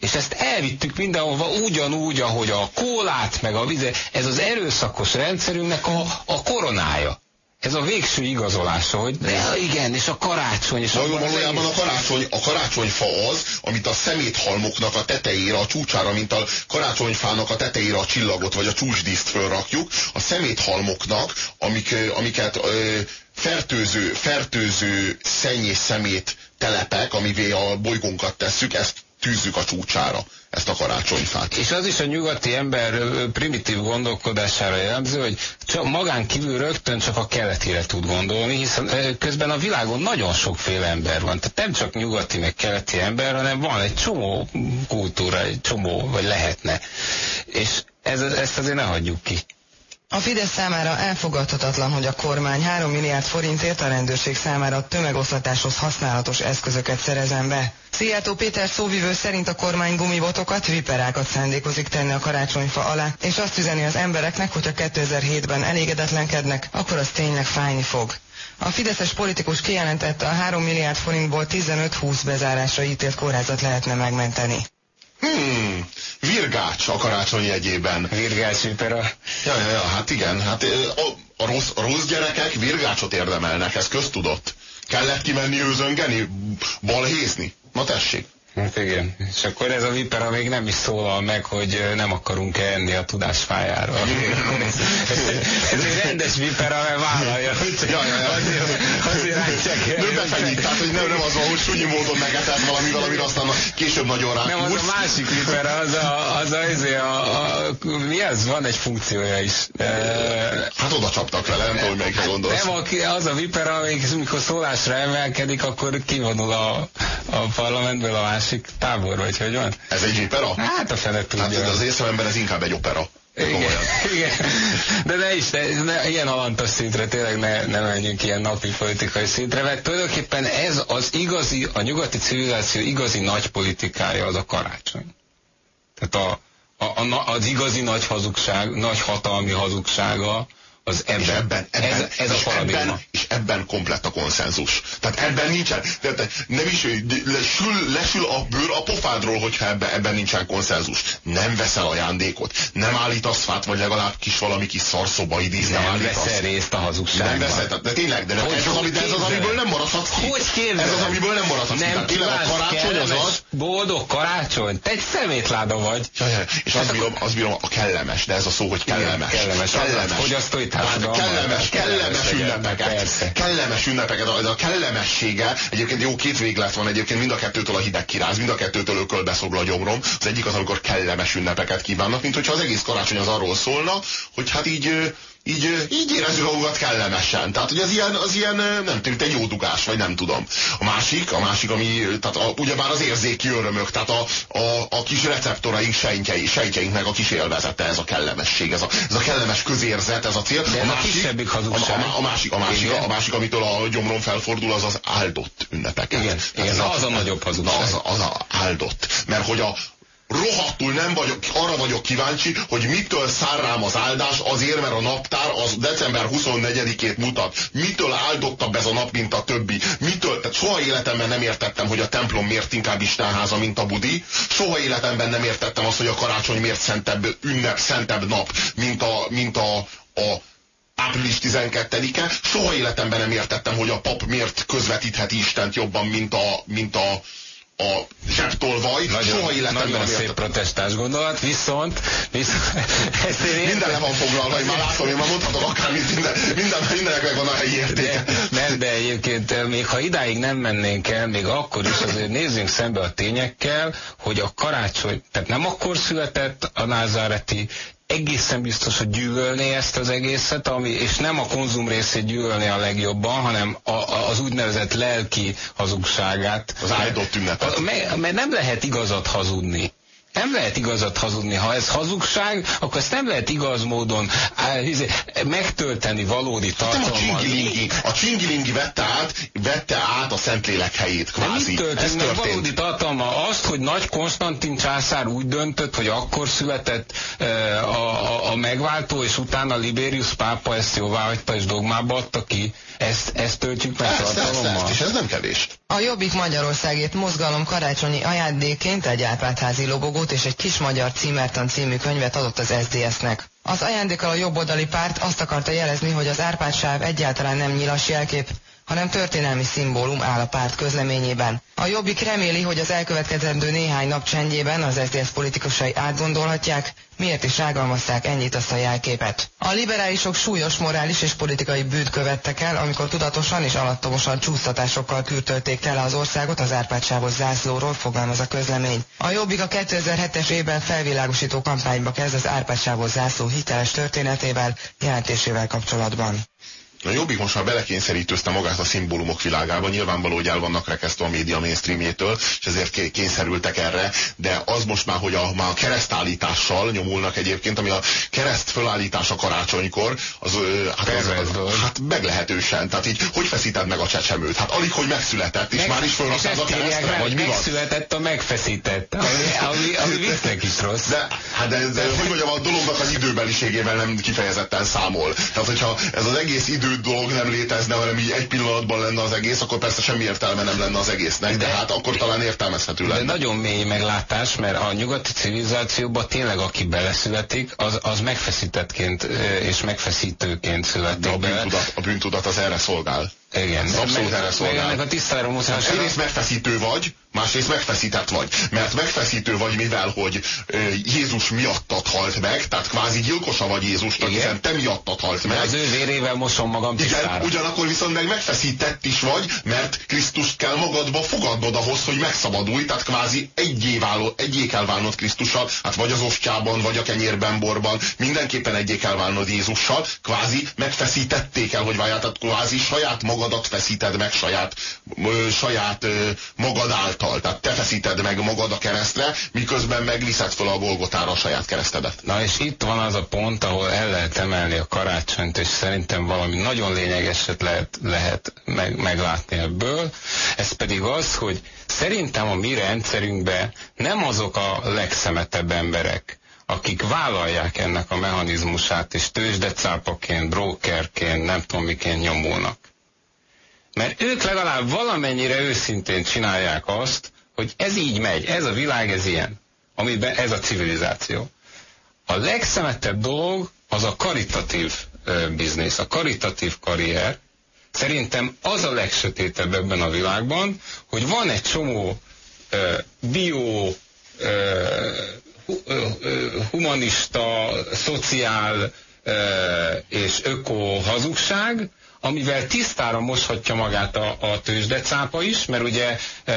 És ezt elvittük mindenhova ugyanúgy, ahogy a kólát, meg a vizet. Ez az erőszakos rendszerünknek a, a koronája. Ez a végső igazolása, hogy de igen, és a karácsony, és Vajon valójában a karácsony, a karácsonyfa az, amit a szeméthalmoknak a tetejére, a csúcsára, mint a karácsonyfának a tetejére a csillagot vagy a csúcsdíszt fölrakjuk, a szeméthalmoknak, amik, amiket ö, fertőző, fertőző szenny és szemét telepek, amivé a bolygónkat tesszük, ezt tűzzük a csúcsára ezt a karácsonyfát. És az is a nyugati ember primitív gondolkodására jellemző, hogy csak magán kívül rögtön csak a keletire tud gondolni, hiszen közben a világon nagyon sokféle ember van. Tehát nem csak nyugati meg keleti ember, hanem van egy csomó kultúra, egy csomó, vagy lehetne. És ez, ezt azért ne hagyjuk ki. A Fidesz számára elfogadhatatlan, hogy a kormány 3 milliárd forintért a rendőrség számára a tömegoszlatáshoz használatos eszközöket szerezen be. Szijjártó Péter szóvivő szerint a kormány gumibotokat, viperákat szándékozik tenni a karácsonyfa alá, és azt üzeni az embereknek, hogyha 2007-ben elégedetlenkednek, akkor az tényleg fájni fog. A fideszes politikus kijelentette, a 3 milliárd forintból 15-20 bezárásra ítélt kórházat lehetne megmenteni. Hmm, virgács a karácsony jegyében. Virgács vipera. Ja, ja, ja, hát igen, hát a, a, rossz, a rossz gyerekek virgácsot érdemelnek, ez köztudott. Kellett kimenni őzöngeni, balhézni. Na tessék. Hát igen, és akkor ez a vipera még nem is szólal meg, hogy nem akarunk -e enni a tudás ez, ez egy rendes vipera, mert vállalja. Ja, ja, ja. Azért, azért rántják el. Nem befenyít, tehát hogy nem, nem az van, hogy sunyi módon megetett valami, valamire aztán később nagyon rá. Nem, az a másik vipera, az a, az a, az a, a, a, mi az? Van egy funkciója is. Hát oda csaptak vele, nem tudom, hogy melyikre gondolsz. Nem, az a vipera, amikor szólásra emelkedik, akkor kivonul a, a parlamentből a másik tábor, vagy hogy van? Ez egy opera? Hát a fele tudja. Hát az észrevember ez inkább egy opera. Igen, igen. De ne is, ne, ne, ilyen alantas szintre, tényleg ne, ne menjünk ilyen napi politikai szintre, mert tulajdonképpen ez az igazi, a nyugati civilizáció igazi nagy politikája az a karácsony. Tehát a, a, a, az igazi nagy hazugság, nagy hatalmi hazugsága, az ebben, és ebben, ebben ez, ez a paradigma. Ebben, és ebben komplett a konszenzus. Tehát ebben nincsen, tehát nem is lesül, lesül a bőr a pofádról, hogyha ebben, ebben nincsen konszenzus. Nem veszel ajándékot, nem állítasz fát, vagy legalább kis valami kis szarszobai dísz nem, nem veszel részt a hazugságban. Nem veszel, tehát, de tényleg, de hogy, ez, az, ami, de ez az, amiből nem maradhatsz ki. Hogy képzel? Ez az, amiből nem maradhatsz nem ki. Nem a karácsony az az. Boldog karácsony, te egy szemétláda vagy. Ja, ja, és azt bírom, azt bírom, a kellemes, de ez a szó, hogy kellemes. Igen, kellemes. kellemes. Fogyasztói társadalom. Kellemes, kellemes ünnepeket. Persze. Kellemes ünnepeket. A, a kellemessége, egyébként jó két véglet van egyébként, mind a kettőtől a hideg kiráz, mind a kettőtől ökölbe szobla a gyomrom. Az egyik az, amikor kellemes ünnepeket kívánnak, mint hogyha az egész karácsony az arról szólna, hogy hát így így, így érezzük magunkat kellemesen. Tehát, hogy az ilyen, az ilyen nem tudom, egy jó dugás, vagy nem tudom. A másik, a másik, ami, tehát a, ugyebár az érzéki örömök, tehát a, a, a kis receptoraink sejtjei, sejtjeinknek a kis élvezete, ez a kellemesség, ez a, ez a kellemes közérzet, ez a cél. De a, másik, a, a, a, másik, a másik, a, a másik, amitől a gyomron felfordul, az az áldott ünnepek. Igen, igen az, a, az a nagyobb hazugság. Az, az a áldott. Mert hogy a, rohadtul nem vagyok, arra vagyok kíváncsi, hogy mitől szár rám az áldás, azért, mert a naptár az december 24-ét mutat. Mitől áldottabb ez a nap, mint a többi? Mitől? Tehát soha életemben nem értettem, hogy a templom miért inkább Istenháza, mint a budi. Soha életemben nem értettem azt, hogy a karácsony miért szentebb ünnep, szentebb nap, mint a, mint a, a április 12-e. Soha életemben nem értettem, hogy a pap miért közvetítheti Istent jobban, mint a, mint a, a zsebtolvaj, nagyon, soha életemben Nagyon szép protestáns gondolat, viszont, viszont ezt én minden le van foglalva, én már látom, én már mondhatok akármit, minden, minden, mindenek meg van a helyi értéke. De, nem, de egyébként még ha idáig nem mennénk el, még akkor is azért nézzünk szembe a tényekkel, hogy a karácsony, tehát nem akkor született a názáreti egészen biztos, hogy gyűlölné ezt az egészet, ami, és nem a konzum részét gyűlölné a legjobban, hanem a, a, az úgynevezett lelki hazugságát. Az áldott ünnepet. Mert, mert nem lehet igazat hazudni. Nem lehet igazat hazudni. Ha ez hazugság, akkor ezt nem lehet igaz módon á, izé, megtölteni valódi tartalommal. A csingilingi, a csingilingi vette át, vette át a Szentlélek helyét, kvázi. Nem ez meg valódi tartalma azt, hogy Nagy Konstantin császár úgy döntött, hogy akkor született e, a, a, a megváltó, és utána Liberius pápa ezt jóváhagyta, és dogmába adta ki. Ezt, ezt töltjük meg ezt, tartalommal. Ezt, ezt, és ez nem kevés. A Jobbik Magyarországért mozgalom karácsonyi ajándékként egy Árpádházi lobogót és egy kis magyar címertan című könyvet adott az SZDSZ-nek. Az ajándékkal a jobboldali párt azt akarta jelezni, hogy az Árpád sáv egyáltalán nem nyilas jelkép, hanem történelmi szimbólum áll a párt közleményében. A Jobbik reméli, hogy az elkövetkezendő néhány nap csendjében az SZDSZ politikusai átgondolhatják, miért is rágalmazták ennyit azt a jelképet. A liberálisok súlyos morális és politikai bűt követtek el, amikor tudatosan és alattomosan csúsztatásokkal kürtölték tele az országot az Árpád zászlóról, fogalmaz a közlemény. A Jobbik a 2007-es évben felvilágosító kampányba kezd az Árpád zászló hiteles történetével, jelentésével kapcsolatban. A Jobbik most már belekényszerítőzte magát a szimbólumok világába, nyilvánvaló, hogy el vannak rekesztve a média mainstreamjétől, és ezért kényszerültek erre, de az most már, hogy a, már a keresztállítással nyomulnak egyébként, ami a kereszt fölállítása karácsonykor, az, hát, az, az, hát meglehetősen. Tehát így, hogy feszíted meg a csecsemőt? Hát alig, hogy megszületett, és meg, már is fölraknád a keresztre, vagy mi Megszületett a megfeszített, ami, ami, ami visznek is rossz. De, hát de, de, hogy mondjam, a dolognak az időbeliségével nem kifejezetten számol. Tehát, hogyha ez az egész idő dolog nem létezne, hanem így egy pillanatban lenne az egész, akkor persze semmi értelme nem lenne az egésznek, de, de hát akkor talán értelmezhető lenne. De nagyon mély meglátás, mert a nyugati civilizációban tényleg aki beleszületik, az, az megfeszítettként és megfeszítőként születik de a bűntudat, a bűntudat az erre szolgál. Igen. Abszolút erre szolgál. Ennek a tisztára Egyrészt megfeszítő vagy, másrészt megfeszített vagy. Mert megfeszítő vagy, mivel hogy Jézus miattad halt meg, tehát kvázi gyilkosa vagy Jézusnak, Igen. hiszen te miattad halt meg. Az ő vérével mosom magam tisztára. Igen, ugyanakkor viszont meg megfeszített is vagy, mert Krisztust kell magadba fogadnod ahhoz, hogy megszabadulj, tehát kvázi egyé, váló, egyé kell válnod Krisztussal, hát vagy az ostyában, vagy a kenyérben, borban, mindenképpen egyé kell válnod Jézussal, kvázi megfeszítették el, hogy váljál, tehát kvázi saját magadat feszíted meg saját, ö, saját ö, magad által által. Tehát te feszíted meg magad a keresztre, miközben megviszed fel a Golgotára a saját keresztedet. Na és itt van az a pont, ahol el lehet emelni a karácsonyt, és szerintem valami nagyon lényegeset lehet, lehet meg, meglátni ebből. Ez pedig az, hogy szerintem a mi rendszerünkben nem azok a legszemetebb emberek, akik vállalják ennek a mechanizmusát, és tőzsdecápaként, brokerként, nem tudom miként nyomulnak. Mert ők legalább valamennyire őszintén csinálják azt, hogy ez így megy, ez a világ, ez ilyen, amiben ez a civilizáció. A legszemettebb dolog az a karitatív biznisz, a karitatív karrier. Szerintem az a legsötétebb ebben a világban, hogy van egy csomó ö, bio, ö, humanista, szociál ö, és öko hazugság, amivel tisztára moshatja magát a, a tőzsdecápa is, mert ugye e,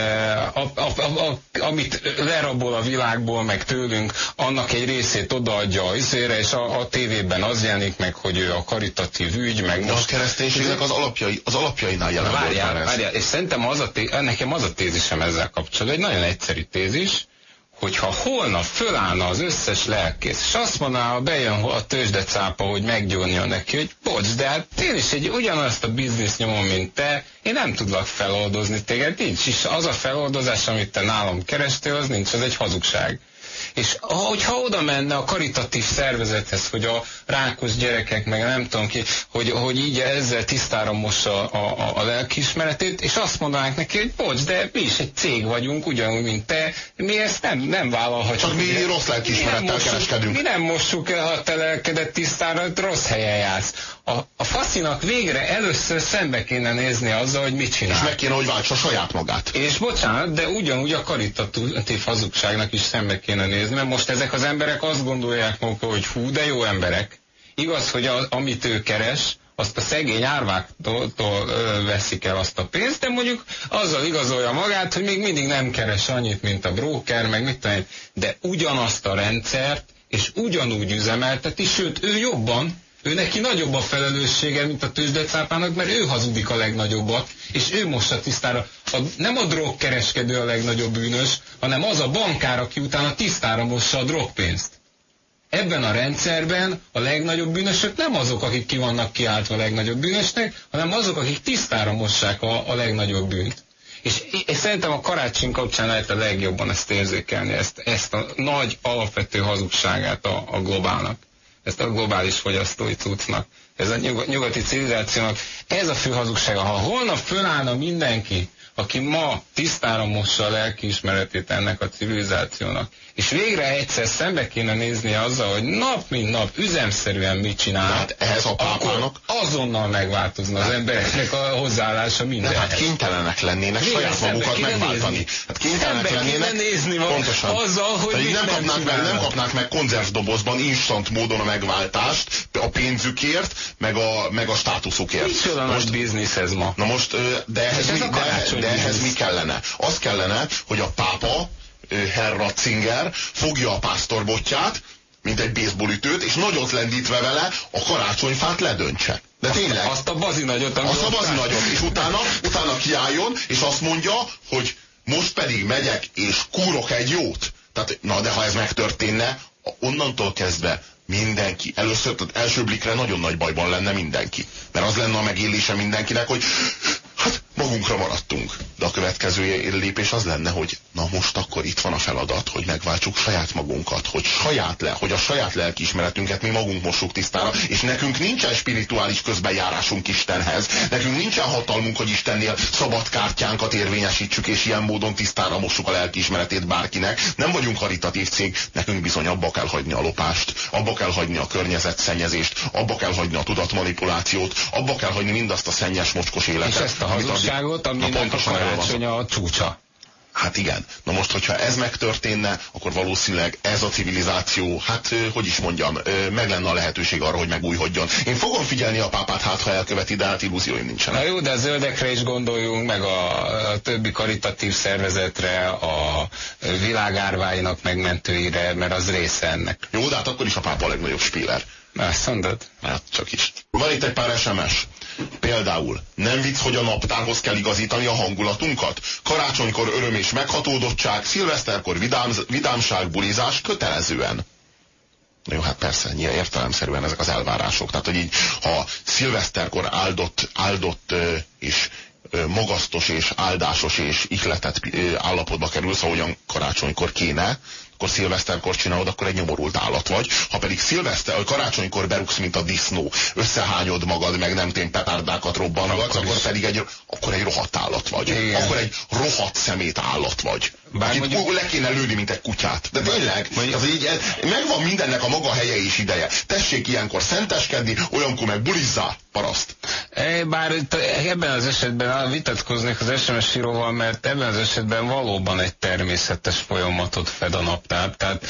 a, a, a, a, amit lerabol a világból, meg tőlünk, annak egy részét odaadja az izére, és a, a tévében az jelenik meg, hogy ő a karitatív ügy, meg De most... a kereszténységnek az, alapjai, az alapjainál jelen várjál, volt várjál, és szerintem az a té, nekem az a tézisem ezzel kapcsolatban, egy nagyon egyszerű tézis, hogyha holnap fölállna az összes lelkész, és azt mondaná, bejön a tőzsdecápa, hogy meggyónja neki, hogy bocs, de hát én is egy ugyanazt a biznisz nyomom, mint te, én nem tudlak feloldozni téged, nincs is. Az a feloldozás, amit te nálam kerestél, az nincs, az egy hazugság. És hogyha oda menne a karitatív szervezethez, hogy a rákos gyerekek, meg nem tudom ki, hogy, hogy így ezzel tisztára mossa a, a, a lelkiismeretét, és azt mondanánk neki, hogy bocs, de mi is egy cég vagyunk, ugyanúgy, mint te, mi ezt nem, nem vállalhatjuk. Csak mi rossz lelkiismerettel kereskedünk. Mi nem mossuk el a te lelkedet tisztára, rossz helyen jársz. A, a faszinak végre először szembe kéne nézni azzal, hogy mit csinál. És meg kéne, hogy váltsa saját magát. És bocsánat, de ugyanúgy a karitatív hazugságnak is szembe kéne nézni, mert most ezek az emberek azt gondolják maguk, hogy hú, de jó emberek. Igaz, hogy a, amit ő keres, azt a szegény árváktól veszik el azt a pénzt, de mondjuk azzal igazolja magát, hogy még mindig nem keres annyit, mint a broker, meg mit tudom, de ugyanazt a rendszert, és ugyanúgy üzemelteti, sőt, ő jobban, ő neki nagyobb a felelőssége, mint a tőzsdecápának, mert ő hazudik a legnagyobbat, és ő mossa tisztára. A, nem a drogkereskedő a legnagyobb bűnös, hanem az a bankár, aki utána tisztára mossa a drogpénzt. Ebben a rendszerben a legnagyobb bűnösök nem azok, akik ki vannak kiáltva a legnagyobb bűnösnek, hanem azok, akik tisztára mossák a, a legnagyobb bűnt. És, és szerintem a karácsony kapcsán lehet a legjobban ezt érzékelni, ezt, ezt a nagy alapvető hazugságát a, a globálnak ezt a globális fogyasztói cuccnak, ez a nyugati civilizációnak, ez a fő hazugsága. Ha holnap fölállna mindenki, aki ma tisztára mossa a lelkiismeretét ennek a civilizációnak, és végre egyszer szembe kéne nézni azzal, hogy nap mint nap üzemszerűen mit csinál, hát ehhez a pápának azonnal megváltozna az embereknek a hozzáállása minden. hát kénytelenek lennének Végre saját magukat megváltani. Nézni. Hát kénytelenek szembe lennének nézni pontosan. azzal, hogy mit nem, kapnák meg, nem kapnák meg konzervdobozban instant módon a megváltást a pénzükért, meg a, meg a státuszukért. Micsoda most biznisz ez ma. Na most, de ehhez, mi, de, de ehhez mi kellene? Az kellene, hogy a pápa Herr Ratzinger fogja a pásztorbotját, mint egy baseballütőt, és nagyot lendítve vele a karácsonyfát ledöntse. De tényleg. Azt a bazinagyot, Azt a bazinagyot, és utána, utána kiálljon, és azt mondja, hogy most pedig megyek, és kúrok egy jót. Tehát, na de ha ez megtörténne, onnantól kezdve mindenki, először, tehát első blikre nagyon nagy bajban lenne mindenki. Mert az lenne a megélése mindenkinek, hogy magunkra maradtunk. De a következő lépés az lenne, hogy na most akkor itt van a feladat, hogy megváltsuk saját magunkat, hogy saját le, hogy a saját lelkiismeretünket mi magunk mossuk tisztára, és nekünk nincsen spirituális közbenjárásunk Istenhez, nekünk nincsen hatalmunk, hogy Istennél szabad kártyánkat érvényesítsük, és ilyen módon tisztára mossuk a lelkiismeretét bárkinek. Nem vagyunk karitatív cég, nekünk bizony abba kell hagyni a lopást, abba kell hagyni a környezetszennyezést, abba kell hagyni a tudatmanipulációt, abba kell hagyni mindazt a szennyes, mocskos életet. És ezt a hazugságot, aminek a karácsony a csúcsa. Hát igen. Na most, hogyha ez megtörténne, akkor valószínűleg ez a civilizáció, hát hogy is mondjam, meg lenne a lehetőség arra, hogy megújhodjon. Én fogom figyelni a pápát, hát ha elköveti, de hát illúzióim nincsenek. Na jó, de a zöldekre is gondoljunk, meg a, a többi karitatív szervezetre, a világárváinak megmentőire, mert az része ennek. Jó, de hát akkor is a pápa a legnagyobb spíler. Azt mondod? Hát csak is. Van itt egy pár SMS. Például, nem vicc, hogy a naptárhoz kell igazítani a hangulatunkat? Karácsonykor öröm és meghatódottság, szilveszterkor vidám, vidámság, bulizás kötelezően. Jó, hát persze, nyilván értelemszerűen ezek az elvárások. Tehát, hogy így, ha szilveszterkor áldott, áldott és magasztos és áldásos és ihletet állapotba kerülsz, ahogyan karácsonykor kéne, akkor szilveszterkor csinálod, akkor egy nyomorult állat vagy. Ha pedig szilveszter, karácsonykor berugsz, mint a disznó, összehányod magad, meg nem tény petárdákat robbangatsz, akkor, akkor pedig egy, akkor egy rohadt állat vagy. Igen. Akkor egy rohadt szemét állat vagy. Bár akit mondjuk... le kéne lőni, mint egy kutyát. De tényleg, mondjuk... az így, megvan mindennek a maga helye és ideje. Tessék ilyenkor szenteskedni, olyankor meg bulizzá, paraszt. E, bár ebben az esetben vitatkoznék az SMS íróval, mert ebben az esetben valóban egy természetes folyamatot fed a naptár. Tehát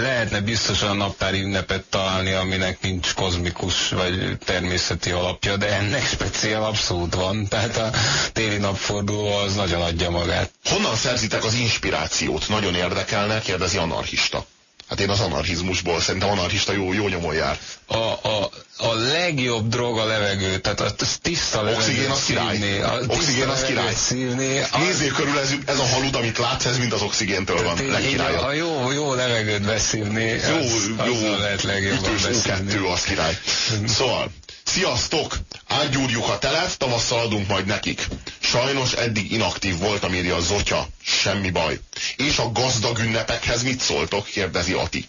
lehetne biztosan naptári ünnepet találni, aminek nincs kozmikus vagy természeti alapja, de ennek speciál abszolút van. Tehát a téli napforduló az nagyon adja magát. Honnan szerzitek az inspirációt? Nagyon érdekelne, kérdezi anarchista. Hát én az anarchizmusból szerintem anarchista jó, jó nyomon jár. A, a, a legjobb drog a levegő, tehát a tiszta levegő. Oxigén az király. A oxigén az király. Szívni, a... Nézzél körül, ez, ez a halud, amit látsz, ez mind az oxigéntől van. Legkirályabb. A jó, jó levegőt beszívni, jó, az, jó, lehet legjobban beszívni. Kettő az király. Szóval, Sziasztok! Átgyúrjuk a telet, tavasszal adunk majd nekik. Sajnos eddig inaktív volt, írja a Zotya. Semmi baj. És a gazdag ünnepekhez mit szóltok? kérdezi Ati.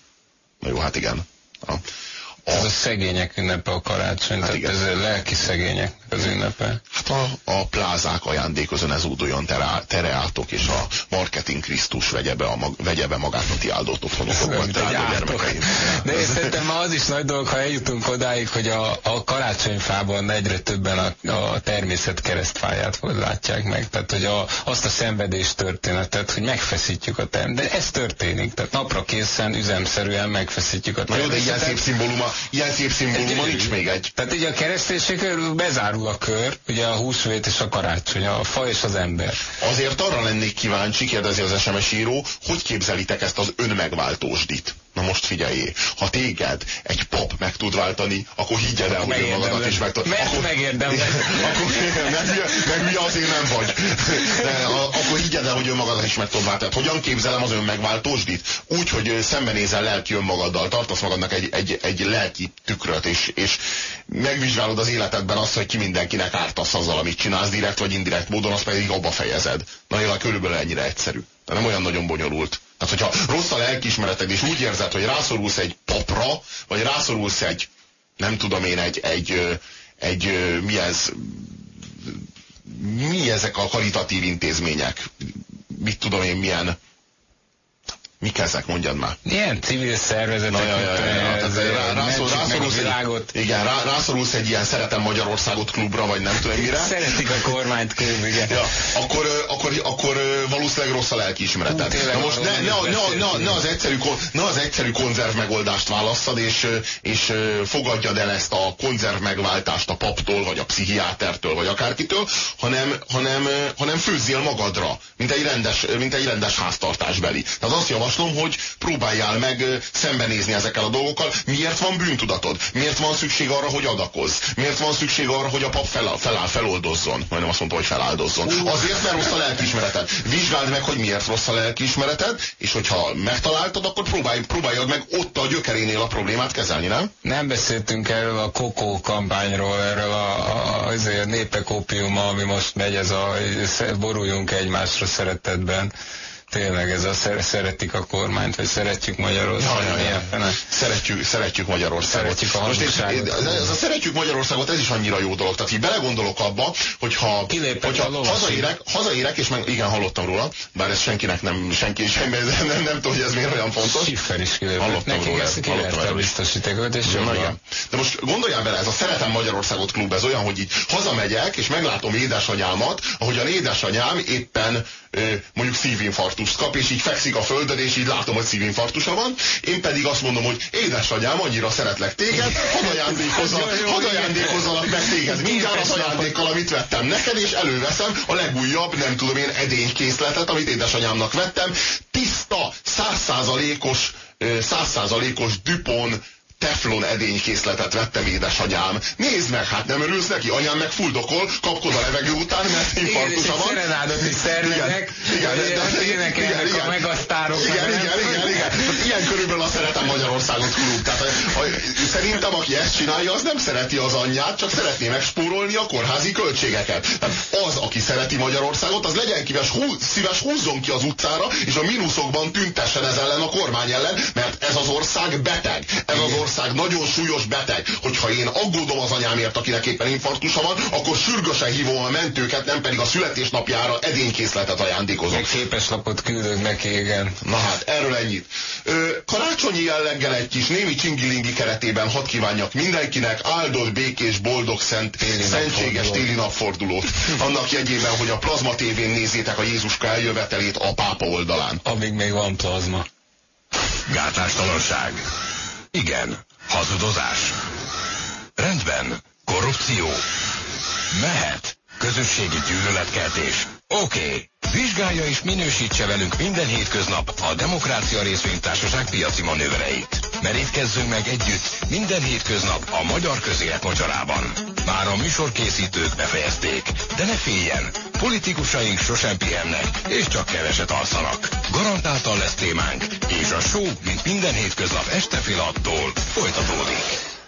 Na jó, hát igen. A, a... Ez a szegények ünnepe a karácsony, hát tehát igen. ez a lelki szegények az ünnepe. Hát a, a plázák ajándékozon ez údoljon tereátok, és a marketing Krisztus vegye be, a mag, vegye be magát a ti áldott gyermekeim. De én szerintem ma az is nagy dolog, ha eljutunk odáig, hogy a, a karácsonyfában egyre többen a, a természet keresztfáját látják meg. Tehát, hogy a, azt a szenvedés történetet, hogy megfeszítjük a természet. De ez történik. Tehát napra készen, üzemszerűen megfeszítjük a természetet. Na jó, de ilyen szép szimbóluma, ilyen szép szimbóluma nincs még egy. Tehát így a kereszténység bezárul a kör, ugye a húsvét és a karácsony, a fa és az ember. Azért arra lennék kíváncsi, kérdezi az SMS író, hogy képzelitek ezt az önmegváltósdit? Na most figyelj, ha téged egy pap meg tud váltani, akkor higgyed el, hogy önmagadat is meg tud. Mert akkor, megérdemlek. akkor meg, meg mi azért nem vagy. De, a, akkor higgyed el, hogy önmagadat is meg tud váltani. Hogyan képzelem az önmegváltósdit? Úgy, hogy szembenézel lelki önmagaddal, tartasz magadnak egy, egy, egy lelki tükröt, és, és megvizsgálod az életedben azt, hogy ki mindenkinek ártasz azzal, amit csinálsz, direkt vagy indirekt módon, azt pedig abba fejezed. Na, körülbelül ennyire egyszerű. De nem olyan nagyon bonyolult. Tehát, hogyha rossz a lelkismereted, és úgy érzed, hogy rászorulsz egy papra, vagy rászorulsz egy, nem tudom én, egy, egy, egy, mi ez, mi ez ezek a karitatív intézmények? Mit tudom én, milyen Mik ezek, mondjad már? Ilyen civil szervezetek, igen, rá, rászorulsz egy ilyen Szeretem Magyarországot klubra, vagy nem tudom mire. Szeretik a kormányt klub, igen. Ja, akkor, akkor, akkor valószínűleg rossz a lelkiismereted. Na most ne, ne, ne, ne, ne, az egyszerű, ne az egyszerű konzerv megoldást válasszad, és, és fogadjad el ezt a konzerv megváltást a paptól, vagy a pszichiátertől, vagy akárkitől, hanem, hanem, hanem főzzél magadra, mint egy rendes, mint egy rendes háztartásbeli. Tehát azt javaslom, javaslom, hogy próbáljál meg szembenézni ezekkel a dolgokkal. Miért van bűntudatod? Miért van szükség arra, hogy adakozz? Miért van szükség arra, hogy a pap feláll, feláll feloldozzon? Majdnem azt mondta, hogy feláldozzon. Azért, mert rossz a lelkiismereted. Vizsgáld meg, hogy miért rossz a lelkiismereted, és hogyha megtaláltad, akkor próbálj, próbáljad meg ott a gyökerénél a problémát kezelni, nem? Nem beszéltünk erről a kokó kampányról, erről a, a, a, a népek opiuma, ami most megy, ez a boruljunk egymásra szeretetben tényleg ez a szeretik a kormányt, vagy szeretjük Magyarországot. Ja, ja, ja. Szeretjük, szeretjük Magyarországot. Szeretjük a Most én, ez a szeretjük Magyarországot, ez is annyira jó dolog. Tehát így belegondolok abba, hogyha, hogyha hazaérek, hazaérek, és meg, igen, hallottam róla, bár ez senkinek nem, senki, senki nem, nem, nem tudom, hogy ez miért olyan fontos. Schiffer is kilépett. Hallottam Neki róla. Ezt hallottam biztosítékot, és Na, igen. De most gondoljál bele, ez a Szeretem Magyarországot klub, ez olyan, hogy így hazamegyek, és meglátom édesanyámat, ahogyan édesanyám éppen mondjuk szívinfarktust kap, és így fekszik a földön, és így látom, hogy szívinfarktusa van. Én pedig azt mondom, hogy édesanyám, annyira szeretlek téged, hadd ajándékozzalak, hadd ajándékozzalak meg téged mindjárt az ajándékkal, amit vettem neked, és előveszem a legújabb, nem tudom én, edénykészletet, amit édesanyámnak vettem. Tiszta, százszázalékos, százszázalékos Dupont teflon edénykészletet vettem édesanyám. Nézd meg, hát nem örülsz neki? Anyám meg fuldokol, kapkod a levegő után, mert infarktusa van. Szerenádot is szervezek, igen, igen, igen, igen, igen, a megasztárok. Igen, igen, igen, igen. Ilyen körülbelül a Szeretem Magyarországot klub. Tehát a, a, szerintem, aki ezt csinálja, az nem szereti az anyját, csak szeretné megspórolni a kórházi költségeket. Tehát az, aki szereti Magyarországot, az legyen kíves, hú, szíves húzzon ki az utcára, és a mínuszokban tüntessen ez ellen a kormány ellen, mert ez az ország beteg. Ez az ország ország nagyon súlyos beteg, hogyha én aggódom az anyámért, akinek éppen infarktusa van, akkor sürgősen hívom a mentőket, nem pedig a születésnapjára edénykészletet ajándékozom. Meg képeslapot küldök neki, igen. Na hát, erről ennyit. Ö, karácsonyi jelleggel egy kis némi csingilingi keretében hadd kívánjak mindenkinek áldott, békés, boldog, szent, téli szentséges téli napfordulót. Annak jegyében, hogy a plazma tévén nézzétek a Jézuska eljövetelét a pápa oldalán. Amíg még van plazma. Gátlástalanság. Igen. Hazudozás. Rendben. Korrupció. Mehet. Közösségi gyűlöletkeltés. Oké. Okay. Vizsgálja és minősítse velünk minden hétköznap a Demokrácia Részvénytársaság piaci manővereit. Merítkezzünk meg együtt minden hétköznap a magyar közélet mocsarában. Már a műsorkészítők befejezték, de ne féljen, politikusaink sosem pihennek, és csak keveset alszanak. Garantáltan lesz témánk, és a show, mint minden hétköznap este fél attól folytatódik.